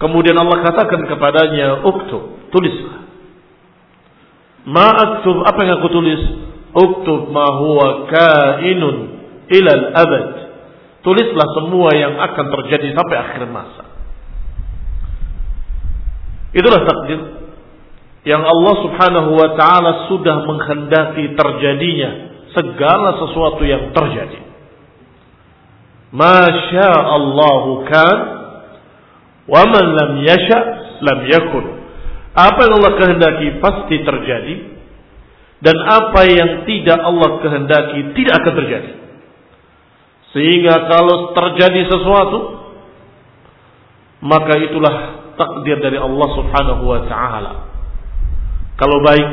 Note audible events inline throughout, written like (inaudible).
kemudian Allah katakan kepadanya uktub tulislah. Ma aktub apa yang aku tulis? Uktub ma huwa kainun ilal abad. Tulislah semua yang akan terjadi sampai akhir masa. Itulah takdir yang Allah subhanahu wa ta'ala sudah menghendaki terjadinya segala sesuatu yang terjadi. Masya Allahu kan wa man lam yasha lam yakun. Apa yang Allah kehendaki pasti terjadi dan apa yang tidak Allah kehendaki tidak akan terjadi. Sehingga kalau terjadi sesuatu maka itulah takdir dari Allah Subhanahu wa taala. Kalau baik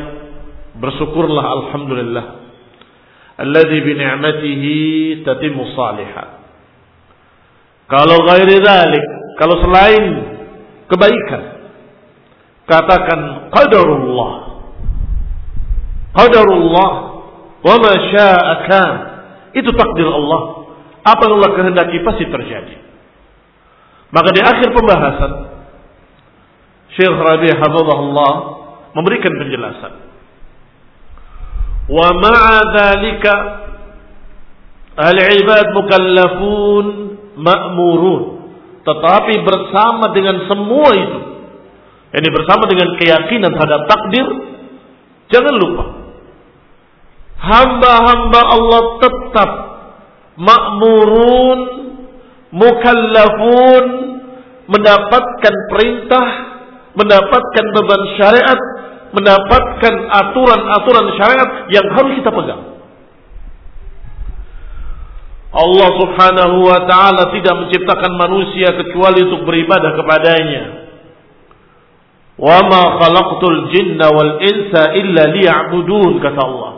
bersyukurlah alhamdulillah. Alladzi bi ni'matihi tatimmu salihah. Kalau ghairi dzalik kalau selain kebaikan katakan qadarullah. Qadarullah wa ma syaa kan. Itu takdir Allah. Apa yang Allah kehendaki pasti terjadi. Maka di akhir pembahasan Syekh Rabi Hafizahullah memberikan penjelasan. Wa ma'a dhalika al-ibad mukallafun ma'murun tetapi bersama dengan semua itu ini bersama dengan keyakinan terhadap takdir jangan lupa hamba-hamba Allah tetap makmurun mukallafun mendapatkan perintah mendapatkan beban syariat mendapatkan aturan-aturan syariat yang harus kita pegang Allah subhanahu wa ta'ala tidak menciptakan manusia kecuali untuk beribadah kepadanya. Wa ma khalaqtul jinna wal insa illa liya'budun kata Allah.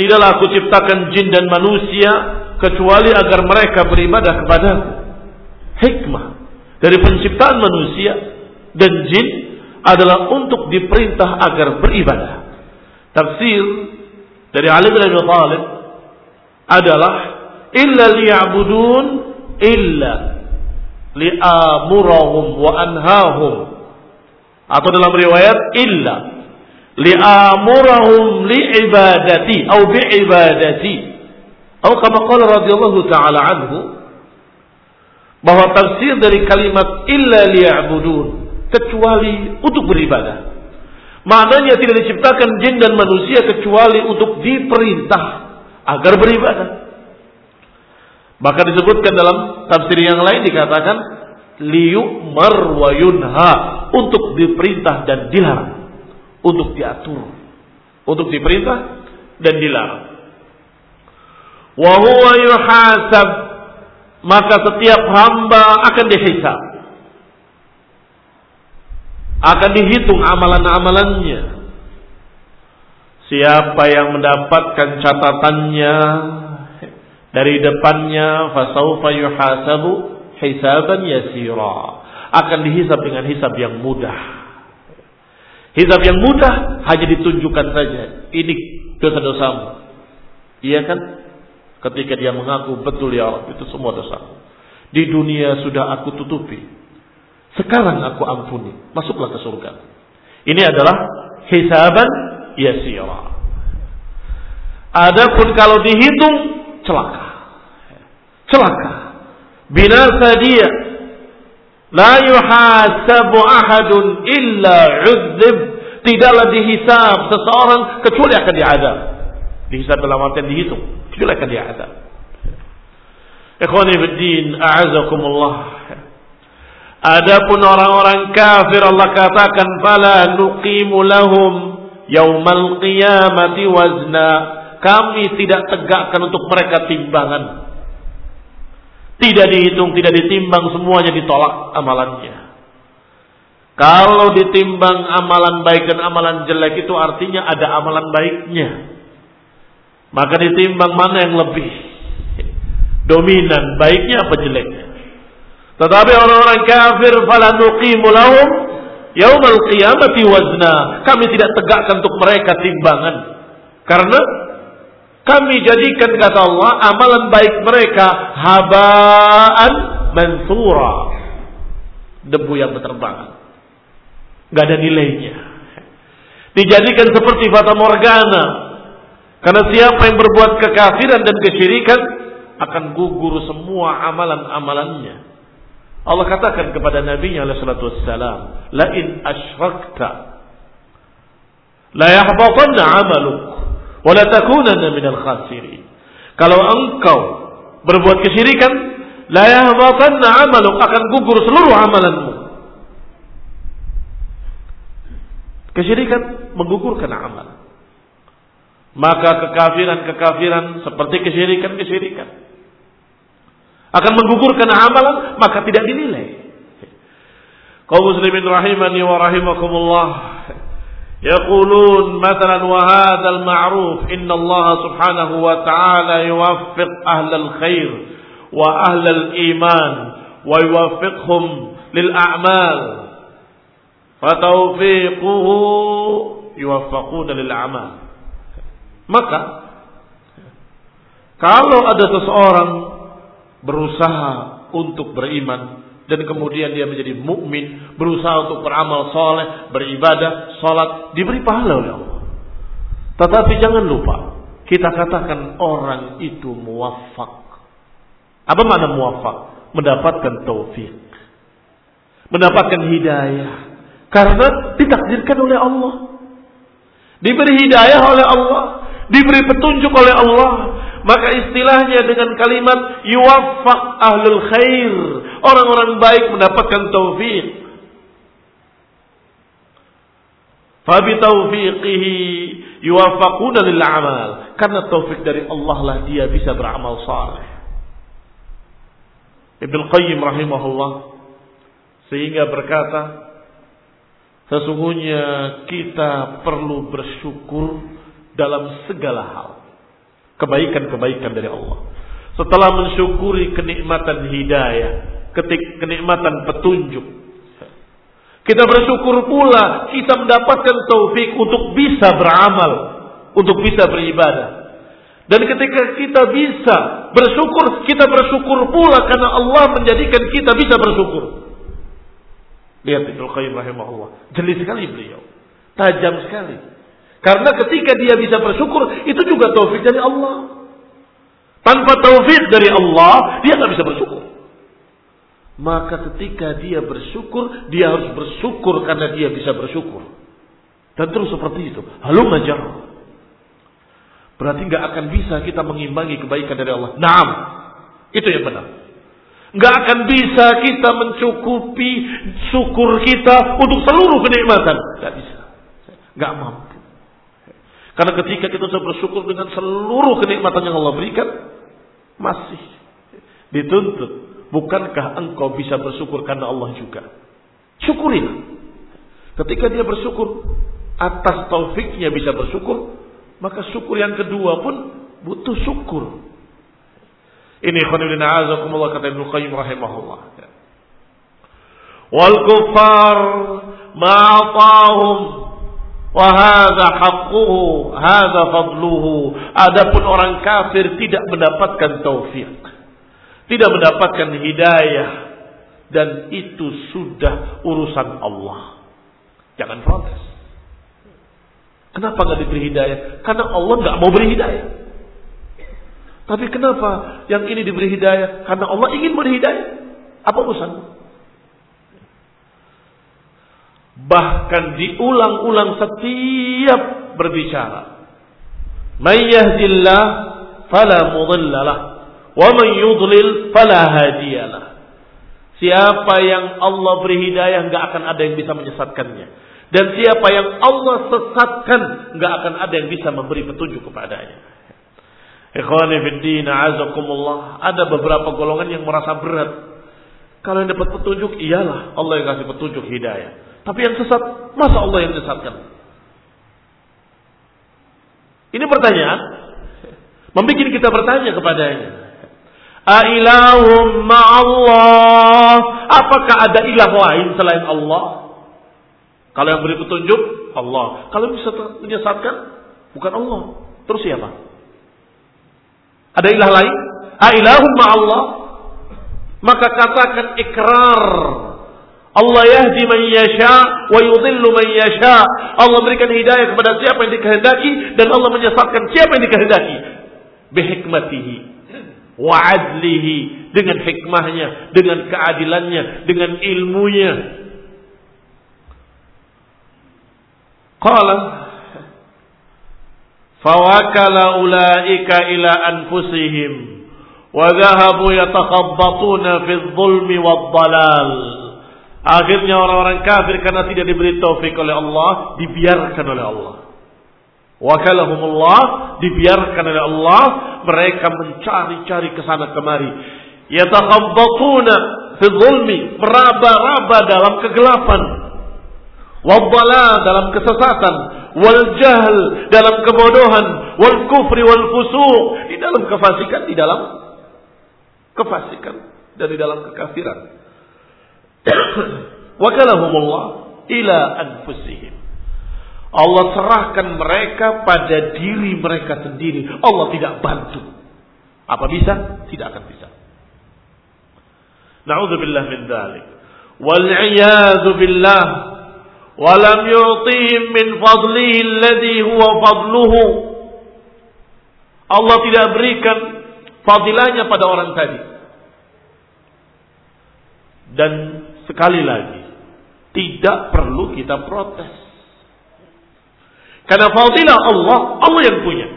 Tidaklah aku ciptakan jin dan manusia kecuali agar mereka beribadah kepadaku. Hikmah dari penciptaan manusia dan jin adalah untuk diperintah agar beribadah. Tafsir dari Ali bin Abi adalah illa liya'budun illa li'amurahum wa anhahum atau dalam riwayat illa li'amurahum li'ibadati atau bi'ibadati atau kama qala radhiyallahu taala anhu bahwa tafsir dari kalimat illa liya'budun kecuali untuk beribadah. Maknanya tidak diciptakan jin dan manusia kecuali untuk diperintah agar beribadah. Maka disebutkan dalam tafsir yang lain dikatakan liyu'mar wa yunha untuk diperintah dan dilarang, untuk diatur, untuk diperintah dan dilarang. Wa maka setiap hamba akan dihisab. Akan dihitung amalan-amalannya. Siapa yang mendapatkan catatannya dari depannya fasaufa yuhasabu hisaban yasira. Akan dihisab dengan hisab yang mudah. Hisab yang mudah hanya ditunjukkan saja. Ini dosa-dosamu. Iya kan? Ketika dia mengaku betul ya Allah itu semua dosa. Di dunia sudah aku tutupi. Sekarang aku ampuni. Masuklah ke surga. Ini adalah hisaban yasira. Adapun kalau dihitung celaka. Celaka. Binasa dia. La yuhasabu ahadun illa uzzib. Tidaklah dihisab seseorang kecuali akan diadab. Dihisab dalam artian dihitung. Kecuali akan diadab. Ikhwani fiddin, a'azakumullah. Adapun orang-orang kafir Allah katakan fala nuqimu lahum yaumal qiyamati wazna. Kami tidak tegakkan untuk mereka timbangan. Tidak dihitung, tidak ditimbang, semuanya ditolak amalannya. Kalau ditimbang amalan baik dan amalan jelek itu artinya ada amalan baiknya. Maka ditimbang mana yang lebih dominan, baiknya apa jeleknya. Tetapi orang-orang kafir fala nuqimu lahum yaumal qiyamati wazna. Kami tidak tegakkan untuk mereka timbangan. Karena kami jadikan kata Allah amalan baik mereka habaan mansura. Debu yang berterbangan. Gak ada nilainya. Dijadikan seperti fata morgana. Karena siapa yang berbuat kekafiran dan kesyirikan akan gugur semua amalan-amalannya. Allah katakan kepada Nabi alaihi salatu wassalam, "La in asyrakta la yahbatanna 'amaluk wa la takunanna minal khasirin." Kalau engkau berbuat kesyirikan, la yahbatanna 'amaluk akan gugur seluruh amalanmu. Kesyirikan menggugurkan amal. Maka kekafiran-kekafiran seperti kesyirikan-kesyirikan akan menggugurkan amalan maka tidak dinilai. Kaum muslimin rahimani wa rahimakumullah. يقولون مثلا وهذا المعروف إن الله سبحانه وتعالى يوفق أهل الخير وأهل الإيمان ويوفقهم للأعمال فتوفيقه يوفقون للأعمال. Maka kalau ada seseorang berusaha untuk beriman dan kemudian dia menjadi mukmin, berusaha untuk beramal soleh, beribadah, sholat, diberi pahala oleh Allah. Tetapi jangan lupa, kita katakan orang itu muwafak. Apa makna muwafak? Mendapatkan taufik. Mendapatkan hidayah. Karena ditakdirkan oleh Allah. Diberi hidayah oleh Allah. Diberi petunjuk oleh Allah maka istilahnya dengan kalimat yuwaffaq ahlul khair. Orang-orang baik mendapatkan taufik. Fabi taufiqihi yuwaffaquna lil amal. Karena taufik dari Allah lah dia bisa beramal saleh. Ibn Qayyim rahimahullah sehingga berkata sesungguhnya kita perlu bersyukur dalam segala hal kebaikan-kebaikan dari Allah. Setelah mensyukuri kenikmatan hidayah, ketik kenikmatan petunjuk, kita bersyukur pula kita mendapatkan taufik untuk bisa beramal, untuk bisa beribadah. Dan ketika kita bisa bersyukur, kita bersyukur pula karena Allah menjadikan kita bisa bersyukur. Lihat Ibnu Qayyim rahimahullah. Jeli sekali beliau. Tajam sekali. Karena ketika dia bisa bersyukur, itu juga taufik dari Allah. Tanpa taufik dari Allah, dia nggak bisa bersyukur. maka ketika dia bersyukur, dia harus bersyukur karena dia bisa bersyukur. Dan terus seperti itu. Halum ajar. Berarti nggak akan bisa kita mengimbangi kebaikan dari Allah. Naam. Itu yang benar. Nggak akan bisa kita mencukupi syukur kita untuk seluruh kenikmatan. Nggak bisa. Nggak mampu. Karena ketika kita sudah bersyukur dengan seluruh kenikmatan yang Allah berikan, masih dituntut. Bukankah engkau bisa bersyukur karena Allah juga? Syukurilah. Ketika dia bersyukur atas taufiknya bisa bersyukur, maka syukur yang kedua pun butuh syukur. Ini khonibin a'azakumullah kata Ibnu Qayyim rahimahullah. Wal kuffar ma'atahum wa hadza haqquhu hadza fadluhu. Adapun orang kafir tidak mendapatkan taufik. Tidak mendapatkan hidayah dan itu sudah urusan Allah. Jangan protes. Kenapa nggak diberi hidayah? Karena Allah nggak mau beri hidayah. Tapi kenapa yang ini diberi hidayah? Karena Allah ingin beri hidayah. Apa urusan? Bahkan diulang-ulang setiap berbicara. Man yahdillah fala mudhillalah wa man yudlil fala hadiyalah. Siapa yang Allah beri hidayah nggak akan ada yang bisa menyesatkannya. Dan siapa yang Allah sesatkan nggak akan ada yang bisa memberi petunjuk kepadanya. Ikhwani fiddin, azakumullah. Ada beberapa golongan yang merasa berat. Kalau yang dapat petunjuk, iyalah Allah yang kasih petunjuk hidayah. Tapi yang sesat, masa Allah yang sesatkan? Ini pertanyaan. (laughs) Membikin kita bertanya kepadanya. Ailahum ma'allah. Apakah ada ilah lain selain Allah? Kalau yang beri petunjuk, Allah. Kalau bisa menyesatkan, bukan Allah. Terus siapa? Ada ilah lain? Ailahum Allah. Maka katakan ikrar. Allah yahdi man yasha wa yudhillu man yasha. Allah berikan hidayah kepada siapa yang dikehendaki dan Allah menyesatkan siapa yang dikehendaki. Bihikmatihi wa adlihi dengan hikmahnya, dengan keadilannya, dengan ilmunya. Qala Fawakala ulaika ila anfusihim wa dhahabu yatakhabbatuna fi dhulmi wad dalal. Akhirnya orang-orang kafir karena tidak diberi taufik oleh Allah, dibiarkan oleh Allah. Wakalahumullah, dibiarkan oleh Allah, mereka mencari-cari ke sana kemari. Yatakhabbatuna fi dhulmi, meraba-raba dalam kegelapan. Wadhalal dalam kesesatan wal jahl dalam kebodohan, wal kufri wal fusuq di dalam kefasikan, di dalam kefasikan dan di dalam kekafiran. (coughs) Wakalahumullah ila anfusihim. Allah serahkan mereka pada diri mereka sendiri. Allah tidak bantu. Apa bisa? Tidak akan bisa. Nauzubillah min dzalik. Wal billah. Walam yu'tihim min fadlihi alladhi huwa fadluhu. Allah tidak berikan fadilahnya pada orang tadi. Dan sekali lagi tidak perlu kita protes karena fadilah Allah Allah yang punya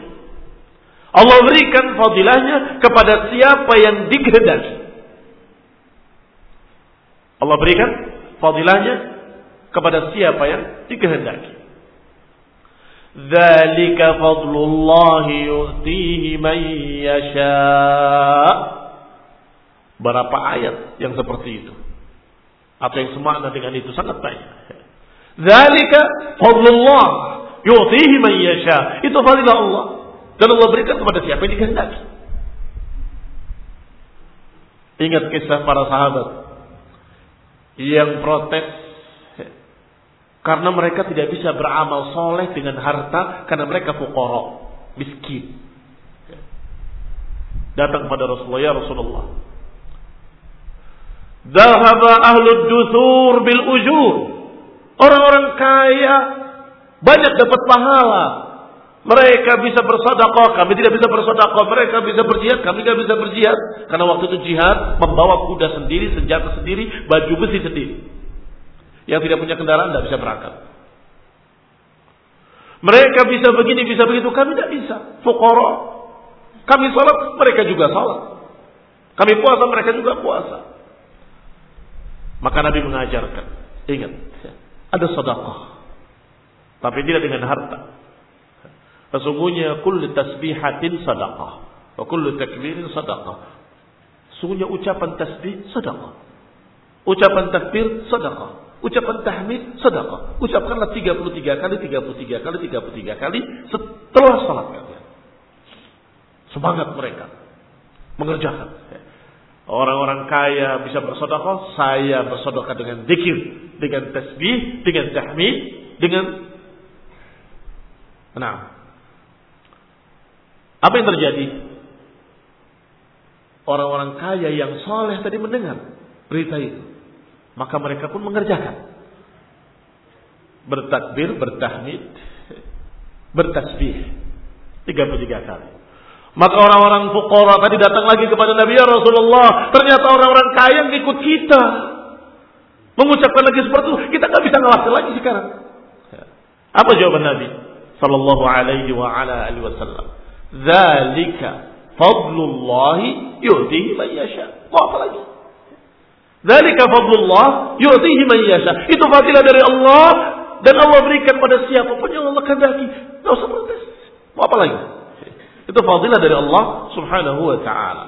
Allah berikan fadilahnya kepada siapa yang dikehendaki Allah berikan fadilahnya kepada siapa yang dikehendaki. Dzalika fadlullah yu'tihi man yasha. Berapa ayat yang seperti itu? Atau yang semakna dengan itu sangat banyak. Dzalika fadlullah yu'tihi man yasha. Itu fadilah Allah. Dan Allah berikan kepada siapa yang dikehendaki. Ingat kisah para sahabat yang protes karena mereka tidak bisa beramal soleh dengan harta karena mereka fukara, miskin. Datang kepada Rasulullah, ya Rasulullah. Dahaba ahlud dusur bil ujur. Orang-orang kaya banyak dapat pahala. Mereka bisa bersodakoh, kami tidak bisa bersodakoh. Mereka bisa berjihad, kami tidak bisa berjihad. Karena waktu itu jihad membawa kuda sendiri, senjata sendiri, baju besi sendiri. Yang tidak punya kendaraan tidak bisa berangkat. Mereka bisa begini, bisa begitu, kami tidak bisa. Fukoro. Kami sholat, mereka juga sholat. Kami puasa, mereka juga puasa. Maka Nabi mengajarkan. Ingat, ada sodakoh. Tapi tidak dengan harta. Sesungguhnya kullu tasbihatin sadaqah. Wa kullu takbirin sadaqah. Sesungguhnya ucapan tasbih sadaqah. Ucapan takbir sadaqah. Ucapan tahmid sadaqah. Ucapkanlah 33 kali, 33 kali, 33 kali setelah salat kalian. Semangat mereka mengerjakan. Orang-orang kaya bisa bersedekah, saya bersedekah dengan zikir, dengan tasbih, dengan tahmid, dengan Nah, apa yang terjadi? Orang-orang kaya yang soleh tadi mendengar berita itu. Maka mereka pun mengerjakan. Bertakbir, bertahmid, (laughs) bertasbih. 33 kali. Maka orang-orang fukara tadi datang lagi kepada Nabi ya Rasulullah. Ternyata orang-orang kaya yang ikut kita. Mengucapkan lagi seperti itu. Kita nggak bisa ngawasi lagi sekarang. Apa jawaban Nabi? Sallallahu alaihi wa ala alihi wasallam. Zalika fadlullahi yu'tihi man yasha. Mau apa lagi? Zalika fadlullah yu'tihi man yasha. Itu fadilah dari Allah dan Allah berikan pada siapa pun yang Allah kehendaki. Enggak usah protes. Mau apa lagi? Itu fadilah dari Allah Subhanahu wa taala.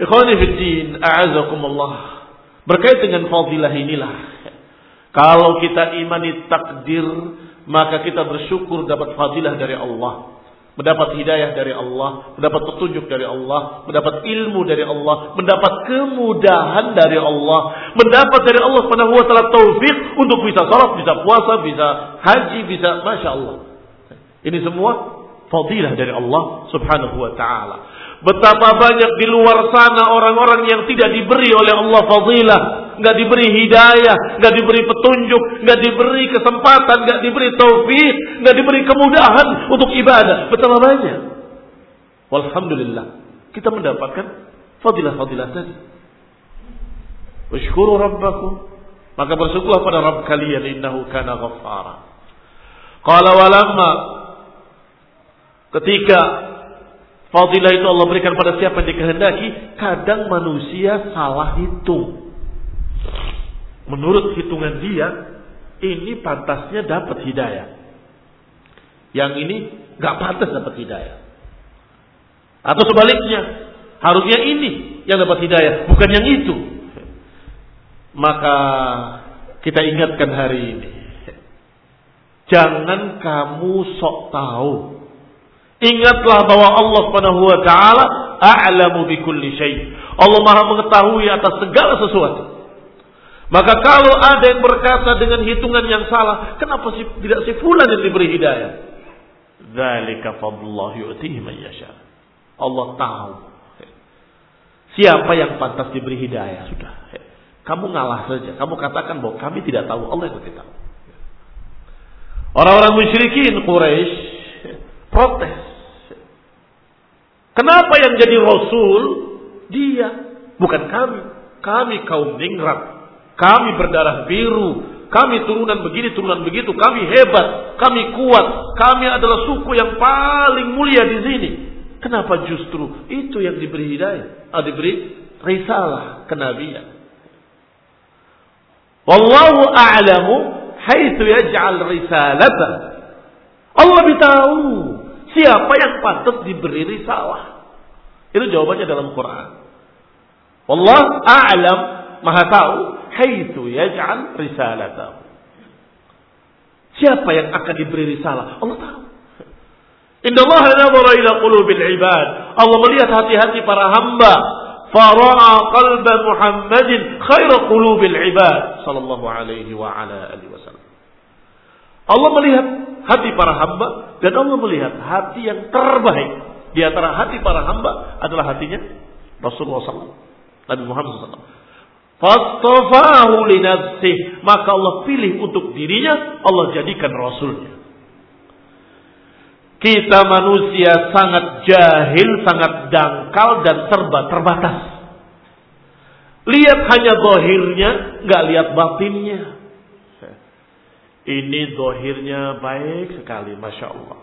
Ikhwani fi din, a'azakumullah. Berkait dengan fadilah inilah. Kalau kita imani takdir, maka kita bersyukur dapat fadilah dari Allah mendapat hidayah dari Allah, mendapat petunjuk dari Allah, mendapat ilmu dari Allah, mendapat kemudahan dari Allah, mendapat dari Allah Subhanahu wa taala taufik untuk bisa salat, bisa puasa, bisa haji, bisa masya Allah. Ini semua fadilah dari Allah Subhanahu wa taala. Betapa banyak di luar sana orang-orang yang tidak diberi oleh Allah fadilah, nggak diberi hidayah, nggak diberi petunjuk, nggak diberi kesempatan, nggak diberi taufik, nggak diberi kemudahan untuk ibadah. Betapa banyak. Walhamdulillah, kita mendapatkan fadilah-fadilah tadi. Washkuru rabbakum. Maka bersyukurlah pada Rabb kalian innahu kana ghaffara. Qala walamma ketika Fadilah itu Allah berikan pada siapa yang dikehendaki. Kadang manusia salah hitung. Menurut hitungan dia, ini pantasnya dapat hidayah. Yang ini gak pantas dapat hidayah. Atau sebaliknya, harusnya ini yang dapat hidayah, bukan yang itu. Maka kita ingatkan hari ini. Jangan kamu sok tahu Ingatlah bahwa Allah Subhanahu wa taala a'lamu bikulli syai. Allah Maha mengetahui atas segala sesuatu. Maka kalau ada yang berkata dengan hitungan yang salah, kenapa sih tidak si fulan yang diberi hidayah? Dzalika fadlullah yu'tihi man yasha. Allah tahu siapa yang pantas diberi hidayah sudah. Kamu ngalah saja. Kamu katakan bahwa kami tidak tahu. Allah yang lebih tahu. Orang-orang musyrikin Quraisy protes. Kenapa yang jadi rasul? Dia, bukan kami. Kami kaum ningrat. Kami berdarah biru. Kami turunan begini, turunan begitu. Kami hebat. Kami kuat. Kami adalah suku yang paling mulia di sini. Kenapa justru itu yang diberi hidayah? Ah, diberi risalah kenabian. Wallahu a'lamu haitsu yaj'al risalata. Allah beritahu Siapa yang patut diberi risalah? Itu jawabannya dalam Quran. Allah a'lam maha tahu haitsu yaj'al risalatahu. Siapa yang akan diberi risalah? Allah tahu. Inna Allah nazara ila qulubil ibad. Allah melihat hati-hati para hamba. Fara'a qalba Muhammadin khaira qulubil ibad. Sallallahu alaihi wa ala alihi wasallam. Allah melihat hati para hamba dan Allah melihat hati yang terbaik di antara hati para hamba adalah hatinya Rasulullah SAW. Nabi Muhammad SAW. Maka Allah pilih untuk dirinya, Allah jadikan Rasulnya. Kita manusia sangat jahil, sangat dangkal dan serba terbatas. Lihat hanya dohirnya, nggak lihat batinnya. Ini dohirnya baik sekali, masya Allah.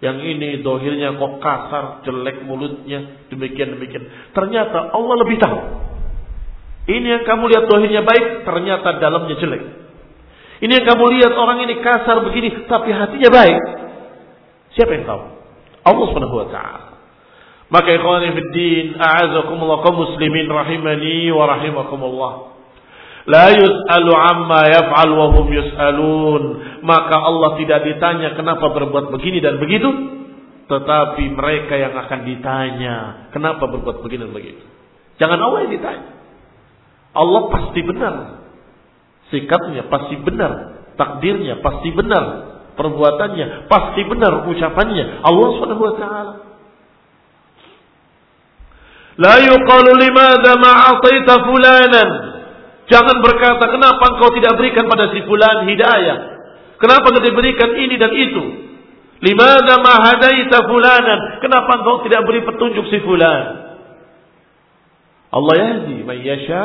Yang ini dohirnya kok kasar, jelek mulutnya, demikian demikian. Ternyata Allah lebih tahu. Ini yang kamu lihat dohirnya baik, ternyata dalamnya jelek. Ini yang kamu lihat orang ini kasar begini, tapi hatinya baik. Siapa yang tahu? Allah Subhanahu wa taala. Maka ikhwani fid din, a'azakumullah kaum muslimin rahimani wa rahimakumullah. La yus'alu amma yaf'al wa hum yus'alun. Maka Allah tidak ditanya kenapa berbuat begini dan begitu, tetapi mereka yang akan ditanya kenapa berbuat begini dan begitu. Jangan Allah yang ditanya. Allah pasti benar. Sikapnya pasti benar, takdirnya pasti benar, perbuatannya pasti benar, ucapannya Allah taala. La yuqalu limadha ma fulanan Jangan berkata, kenapa engkau tidak berikan pada si fulan hidayah? Kenapa tidak diberikan ini dan itu? Limada mahadaita fulanan? Kenapa engkau tidak beri petunjuk si fulan? Allah yahdi man yasha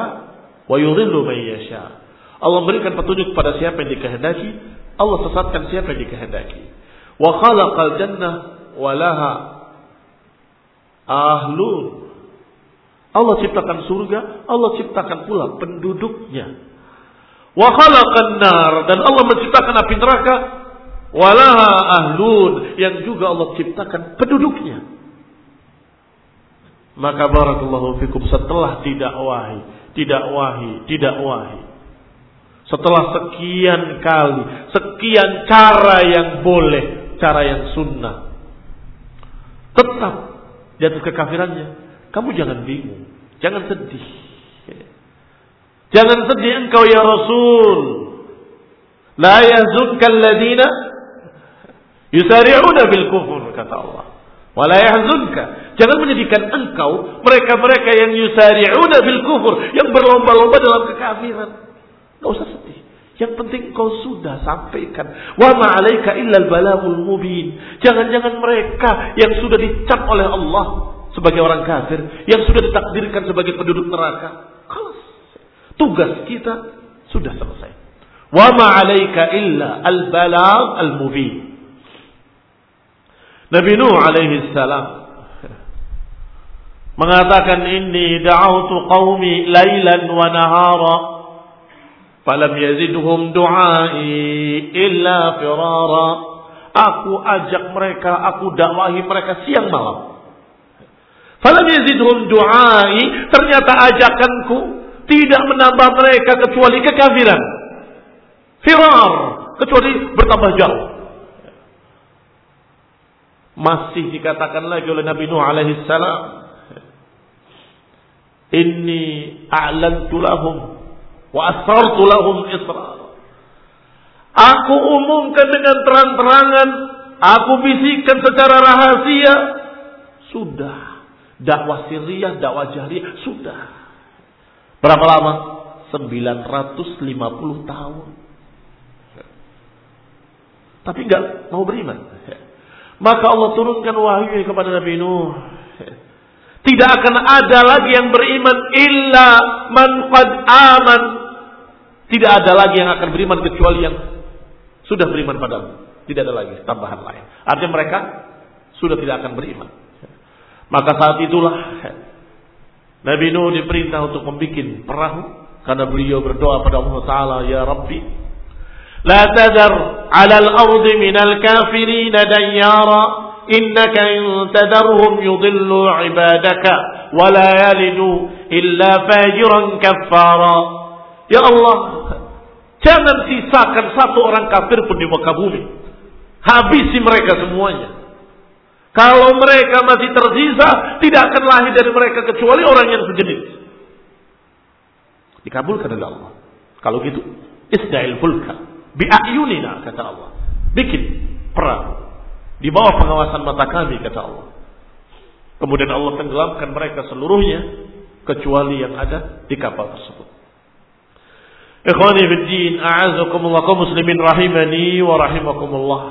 wa yudhillu man yasha. Allah memberikan petunjuk pada siapa yang dikehendaki, Allah sesatkan siapa yang dikehendaki. Wa khalaqal jannah wa laha ahlun Allah ciptakan surga, Allah ciptakan pula penduduknya. Wa khalaqan nar dan Allah menciptakan api neraka walaha ahlun yang juga Allah ciptakan penduduknya. Maka barakallahu fikum setelah tidak wahi, tidak wahi, tidak wahi. Setelah sekian kali, sekian cara yang boleh, cara yang sunnah. Tetap jatuh kekafirannya, kamu jangan bingung. Jangan sedih. Jangan sedih engkau ya Rasul. La yahzunka alladhina yusari'una bil kufur kata Allah. Wala yahzunka. Jangan menyedihkan engkau mereka-mereka yang yusari'una bil kufur, yang berlomba-lomba dalam kekafiran. Enggak usah sedih. Yang penting kau sudah sampaikan. Wa ma'alaika illal balagul mubin. Jangan-jangan mereka yang sudah dicap oleh Allah sebagai orang kafir yang sudah ditakdirkan sebagai penduduk neraka. Kalas. Tugas kita sudah selesai. Wa ma 'alaika illa al-balagh al-mubin. Nabi Nuh alaihi salam mengatakan inni da'awtu qaumi lailan wa nahara falam yazidhum du'ai illa firara. Aku ajak mereka, aku dakwahi mereka siang malam Falam yazidhum du'ai, ternyata ajakanku tidak menambah mereka kecuali kekafiran. Firar, kecuali bertambah jauh. Masih dikatakan lagi oleh Nabi Nuh alaihi salam, Inni a'lantu lahum wa asrartu lahum israr. Aku umumkan dengan terang-terangan, aku bisikkan secara rahasia. Sudah dakwah sirriyah, dakwah jahriyah, sudah. Berapa lama? 950 tahun. Tapi enggak mau beriman. Maka Allah turunkan wahyu kepada Nabi Nuh. Tidak akan ada lagi yang beriman illa man qad aman. Tidak ada lagi yang akan beriman kecuali yang sudah beriman padamu. Tidak ada lagi tambahan lain. Artinya mereka sudah tidak akan beriman. Maka saat itulah Nabi Nuh diperintah untuk membuat perahu karena beliau berdoa pada Allah Taala, "Ya Rabbi, la tadar 'ala al-ardi min al-kafirin dayyara, innaka in tadarhum yudillu 'ibadaka wa la yalidu illa fajiran kaffara." Ya Allah, jangan sisakan satu orang kafir pun di muka bumi. Habisi mereka semuanya. Kalau mereka masih tersisa, tidak akan lahir dari mereka kecuali orang yang sejenis. Dikabulkan oleh Allah. Kalau gitu, isda'il fulka. Bi'ayunina, kata Allah. Bikin perang. Di bawah pengawasan mata kami, kata Allah. Kemudian Allah tenggelamkan mereka seluruhnya, kecuali yang ada di kapal tersebut. Ikhwani fi din, a'azakumullah muslimin rahimani wa rahimakumullah.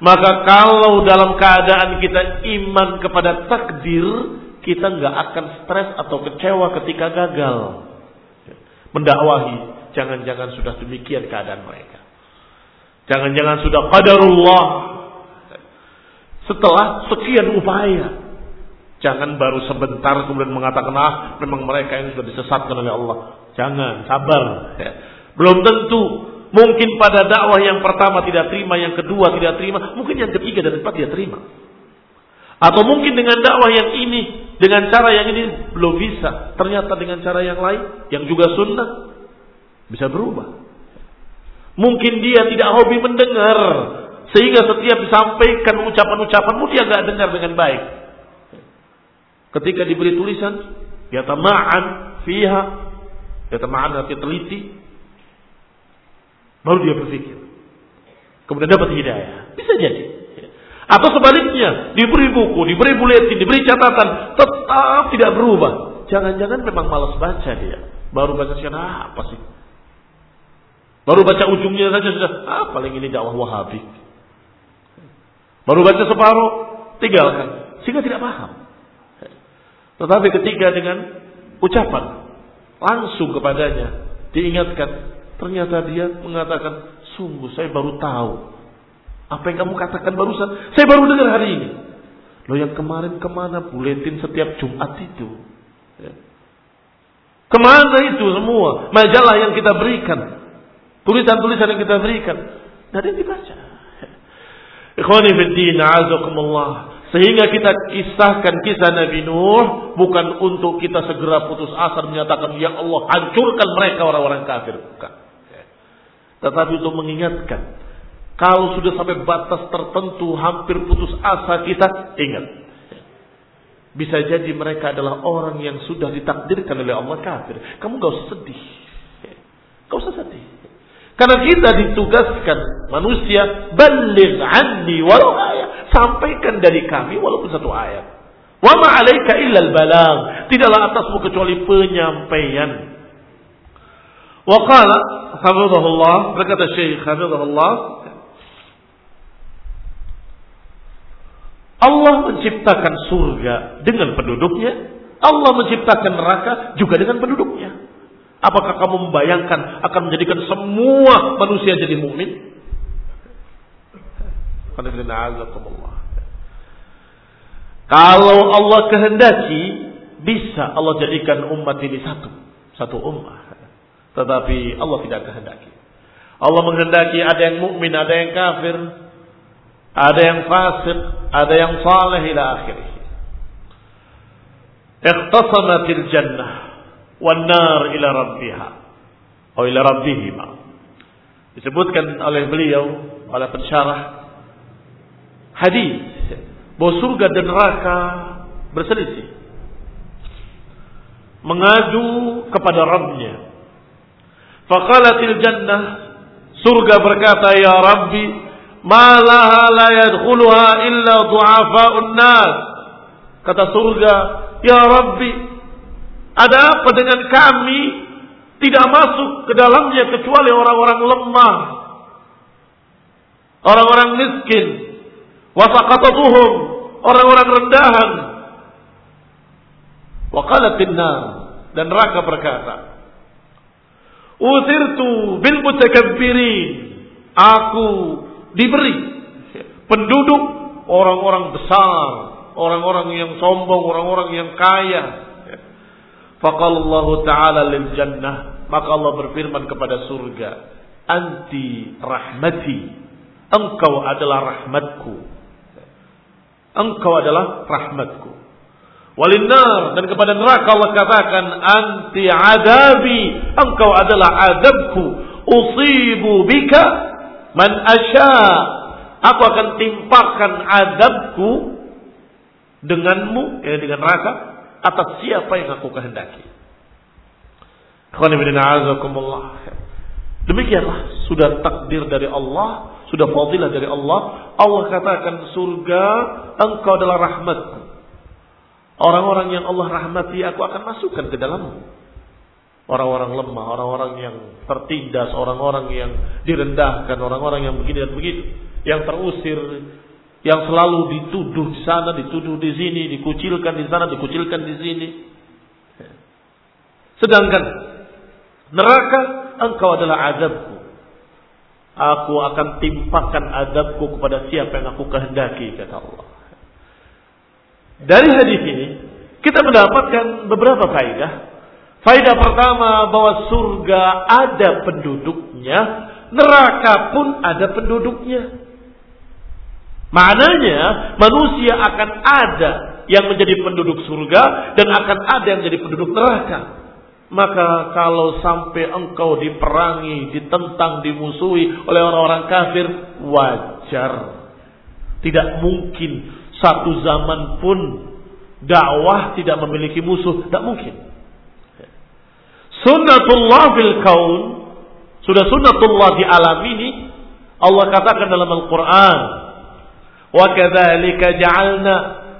Maka kalau dalam keadaan kita iman kepada takdir, kita nggak akan stres atau kecewa ketika gagal. Mendakwahi, jangan-jangan sudah demikian keadaan mereka. Jangan-jangan sudah qadarullah. Setelah sekian upaya, Jangan baru sebentar kemudian mengatakan ah memang mereka yang sudah disesatkan oleh Allah. Jangan, sabar. Ya. Belum tentu. Mungkin pada dakwah yang pertama tidak terima, yang kedua tidak terima, mungkin yang ketiga dan keempat dia terima. Atau mungkin dengan dakwah yang ini, dengan cara yang ini belum bisa. Ternyata dengan cara yang lain, yang juga sunnah, bisa berubah. Mungkin dia tidak hobi mendengar, sehingga setiap disampaikan ucapan-ucapanmu dia nggak dengar dengan baik. Ketika diberi tulisan, ya tama'an fiha, ya tama'an arti teliti, baru dia berpikir. Kemudian dapat hidayah. Bisa jadi. Atau sebaliknya, diberi buku, diberi buletin, diberi catatan, tetap tidak berubah. Jangan-jangan memang malas baca dia. Baru baca sekian ah, apa sih? Baru baca ujungnya saja sudah, ah paling ini dakwah wahabi. Baru baca separuh, tinggalkan. Sehingga tidak paham. Tetapi ketika dengan ucapan langsung kepadanya diingatkan, ternyata dia mengatakan, sungguh saya baru tahu apa yang kamu katakan barusan. Saya baru dengar hari ini. Loh yang kemarin ke mana buletin setiap Jumat itu? Ya. Ke mana itu semua? Majalah yang kita berikan. Tulisan-tulisan yang kita berikan. Dan ini dibaca. Ikhwani fiddin, azakumullah. Sehingga kita kisahkan kisah Nabi Nuh bukan untuk kita segera putus asa menyatakan ya Allah hancurkan mereka orang-orang kafir bukan. Tetapi untuk mengingatkan kalau sudah sampai batas tertentu hampir putus asa kita ingat. Bisa jadi mereka adalah orang yang sudah ditakdirkan oleh Allah kafir. Kamu gak usah sedih. Gak usah sedih. Karena kita ditugaskan manusia balik anni walau ayat sampaikan dari kami walaupun satu ayat. Wa ma 'alaika illal balang. Tidaklah atasmu kecuali penyampaian. Wa qala hafizahullah berkata Syekh hafizahullah Allah menciptakan surga dengan penduduknya, Allah menciptakan neraka juga dengan penduduknya. Apakah kamu membayangkan akan menjadikan semua manusia jadi mukmin? Kalau Allah kehendaki, bisa Allah jadikan umat ini satu. Satu umat. Tetapi Allah tidak kehendaki. Allah menghendaki ada yang mukmin, ada yang kafir, ada yang fasik, ada yang saleh ila akhirih. Ikhtasamatil jannah wan nar ila rabbiha atau ila rabbihima. Disebutkan oleh beliau oleh pensyarah hadis bahwa surga dan neraka berselisih. Mengadu kepada Rabbnya. Faqalatil jannah surga berkata ya Rabbi malaha la yadkhuluha illa du'afa'un nas. Kata surga, ya Rabbi ada apa dengan kami tidak masuk ke dalamnya kecuali orang-orang lemah. Orang-orang miskin, wasaqatatuhum orang-orang rendahan wa qalatin dan neraka berkata Utirtu bil mutakabbirin. Aku diberi penduduk orang-orang besar orang-orang yang sombong orang-orang yang kaya. Faqala Allah Ta'ala lil jannah. Maka Allah berfirman kepada surga anti rahmati. Engkau adalah rahmatku. Engkau adalah rahmatku. Walinar dan kepada neraka Allah katakan anti adabi, engkau adalah adabku. Usibu bika man asya. Aku akan timpakan adabku denganmu, ya dengan neraka atas siapa yang aku kehendaki. Demikianlah sudah takdir dari Allah sudah fadilah dari Allah. Allah katakan surga engkau adalah rahmatku. Orang-orang yang Allah rahmati aku akan masukkan ke dalammu. Orang-orang lemah, orang-orang yang tertindas, orang-orang yang direndahkan, orang-orang yang begini dan begitu. yang terusir, yang selalu dituduh di sana, dituduh di sini, dikucilkan di sana, dikucilkan di sini. Sedangkan neraka engkau adalah azabku. Aku akan timpakan adabku kepada siapa yang aku kehendaki, kata Allah. Dari hadis ini, kita mendapatkan beberapa faedah. Faedah pertama bahwa surga ada penduduknya, neraka pun ada penduduknya. Maknanya manusia akan ada yang menjadi penduduk surga dan akan ada yang menjadi penduduk neraka. Maka kalau sampai engkau diperangi, ditentang, dimusuhi oleh orang-orang kafir, wajar. Tidak mungkin satu zaman pun dakwah tidak memiliki musuh, tidak mungkin. Sunnatullah fil kaun. Sudah sunnatullah di alam ini Allah katakan dalam Al-Qur'an wa kadzalika ja'alna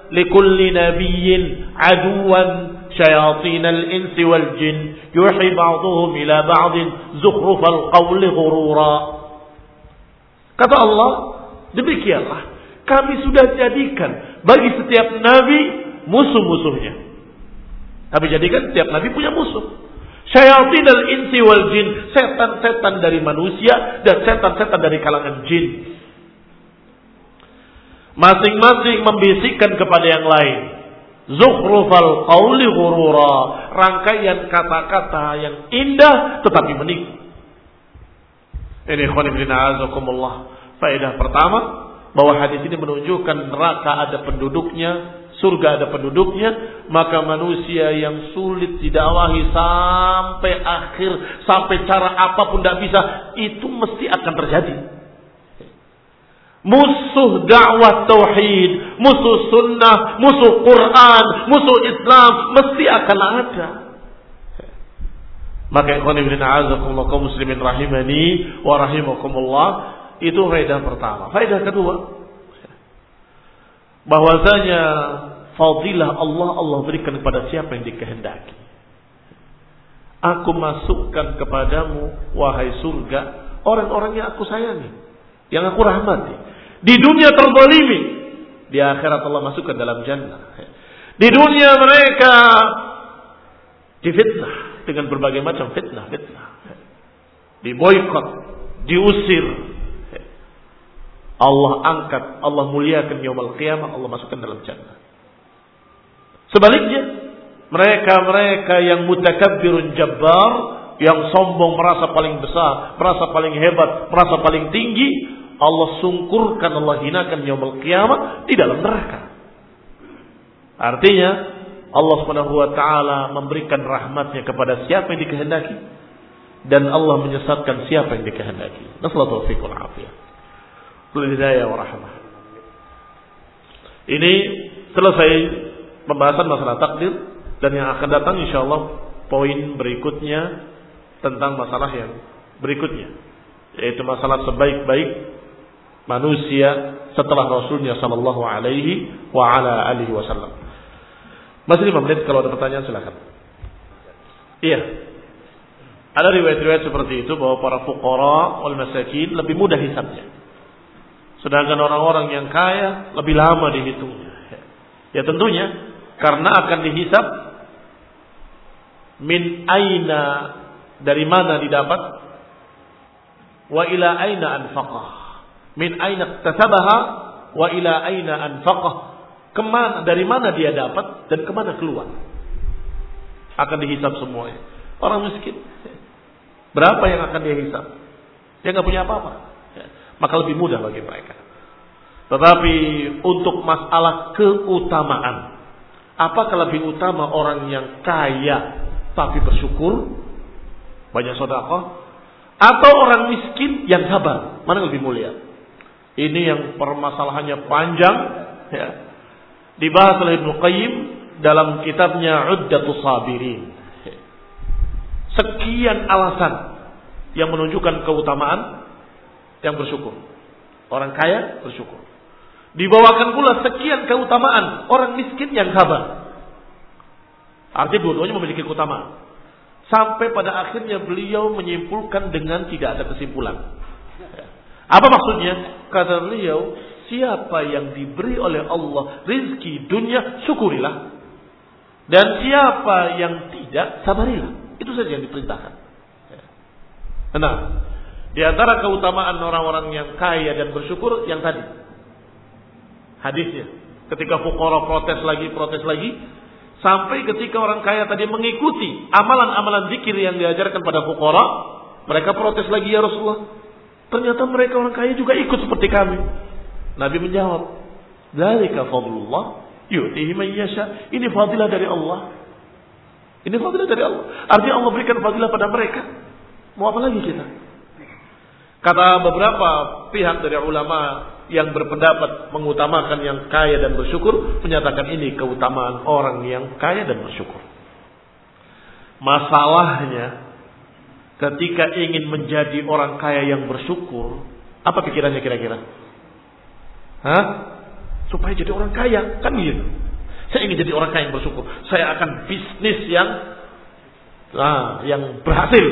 likulli nabiyyin aduwan syayatin al-insi wal jin yuhi ba'dhum ila ba'din zukhrufal qawli ghurura. Kata Allah demikianlah kami sudah jadikan bagi setiap nabi musuh-musuhnya kami jadikan setiap nabi punya musuh Syayatin al-insi wal jin. Setan-setan dari manusia dan setan-setan dari kalangan jin. Masing-masing membisikkan kepada yang lain Zukhrufal qawli ghurura. Rangkaian kata-kata yang indah tetapi menipu. Ini khonibina azakumullah. Faedah pertama. Bahwa hadis ini menunjukkan neraka ada penduduknya. Surga ada penduduknya. Maka manusia yang sulit didakwahi sampai akhir. Sampai cara apa pun tidak bisa. Itu mesti akan terjadi. Musuh dakwah tauhid, musuh sunnah, musuh Quran, musuh Islam mesti akan ada. Maka ikhwan ibn a'azakumullah kaum muslimin rahimani wa rahimakumullah itu faedah pertama. Faedah kedua bahwasanya fadilah Allah Allah berikan kepada siapa yang dikehendaki. Aku masukkan kepadamu wahai surga orang-orang yang aku sayangi, yang aku rahmati. Di dunia terzalimi. Di akhirat Allah masukkan dalam jannah. Di dunia mereka difitnah dengan berbagai macam fitnah, fitnah. Diboykot, diusir. Allah angkat, Allah muliakan yaumul qiyamah, Allah masukkan dalam jannah. Sebaliknya, mereka-mereka yang mutakabbirun jabbar, yang sombong merasa paling besar, merasa paling hebat, merasa paling tinggi, Allah sungkurkan, Allah hinakan yaumul kiamat di dalam neraka. Artinya Allah Subhanahu wa taala memberikan rahmatnya kepada siapa yang dikehendaki dan Allah menyesatkan siapa yang dikehendaki. Nasallahu taufiq wal afiyah. Hidayah wa rahmah. Ini selesai pembahasan masalah takdir dan yang akan datang insyaallah poin berikutnya tentang masalah yang berikutnya yaitu masalah sebaik-baik manusia setelah Rasulnya Shallallahu Alaihi wa ala alihi Wasallam. Masih lima menit kalau ada pertanyaan silakan. Iya. Ada riwayat-riwayat seperti itu bahwa para fuqara wal masakin lebih mudah hisabnya. Sedangkan orang-orang yang kaya lebih lama dihitungnya. Ya tentunya karena akan dihisab min aina dari mana didapat wa ila aina anfaqah Min aina tasabaha wa ila aina anfaqah. Ke mana, dari mana dia dapat dan ke mana keluar. Akan dihisap semuanya. Orang miskin. Berapa yang akan dia hisap? Dia nggak punya apa-apa. Maka lebih mudah bagi mereka. Tetapi untuk masalah keutamaan. Apakah lebih utama orang yang kaya tapi bersyukur? Banyak sodakoh. Atau orang miskin yang sabar? Mana yang lebih mulia? Ini yang permasalahannya panjang ya. Dibahas oleh Ibnu Qayyim dalam kitabnya Uddatus Sabirin. Sekian alasan yang menunjukkan keutamaan yang bersyukur. Orang kaya bersyukur. Dibawakan pula sekian keutamaan orang miskin yang sabar. Artinya dua-duanya memiliki keutamaan. Sampai pada akhirnya beliau menyimpulkan dengan tidak ada kesimpulan. Apa maksudnya? Kata beliau, siapa yang diberi oleh Allah rizki dunia, syukurilah. Dan siapa yang tidak, sabarilah. Itu saja yang diperintahkan. Nah, di antara keutamaan orang-orang yang kaya dan bersyukur yang tadi. Hadisnya. Ketika fukara protes lagi, protes lagi. Sampai ketika orang kaya tadi mengikuti amalan-amalan zikir yang diajarkan pada fukara. Mereka protes lagi ya Rasulullah. Ternyata mereka orang kaya juga ikut seperti kami. Nabi menjawab. Dzalika fadlullah yu'tihi man yasha. Ini fadilah dari Allah. Ini fadilah dari Allah. Artinya Allah berikan fadilah pada mereka. Mau apa lagi kita? Kata beberapa pihak dari ulama yang berpendapat mengutamakan yang kaya dan bersyukur, menyatakan ini keutamaan orang yang kaya dan bersyukur. Masalahnya, ketika ingin menjadi orang kaya yang bersyukur, apa pikirannya kira-kira? Hah? Supaya jadi orang kaya, kan gitu. Saya ingin jadi orang kaya yang bersyukur. Saya akan bisnis yang nah, yang berhasil.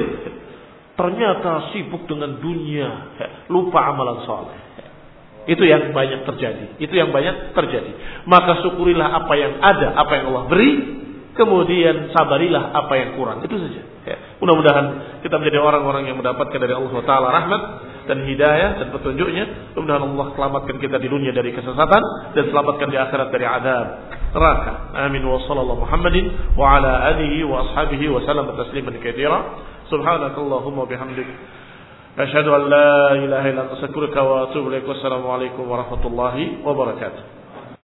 Ternyata sibuk dengan dunia, lupa amalan soleh. Itu yang banyak terjadi. Itu yang banyak terjadi. Maka syukurilah apa yang ada, apa yang Allah beri. Kemudian sabarilah apa yang kurang. Itu saja. Ya. Mudah-mudahan kita menjadi orang-orang yang mendapatkan dari Allah Taala rahmat dan hidayah dan petunjuknya. Mudah-mudahan Allah selamatkan kita di dunia dari kesesatan dan selamatkan di akhirat dari adab neraka. Amin wa sallallahu Muhammadin wa ala alihi wa ashabihi wa sallam tasliman katsira. Subhanakallahumma bihamdik asyhadu an la wa atubu. Wassalamu alaikum warahmatullahi wabarakatuh.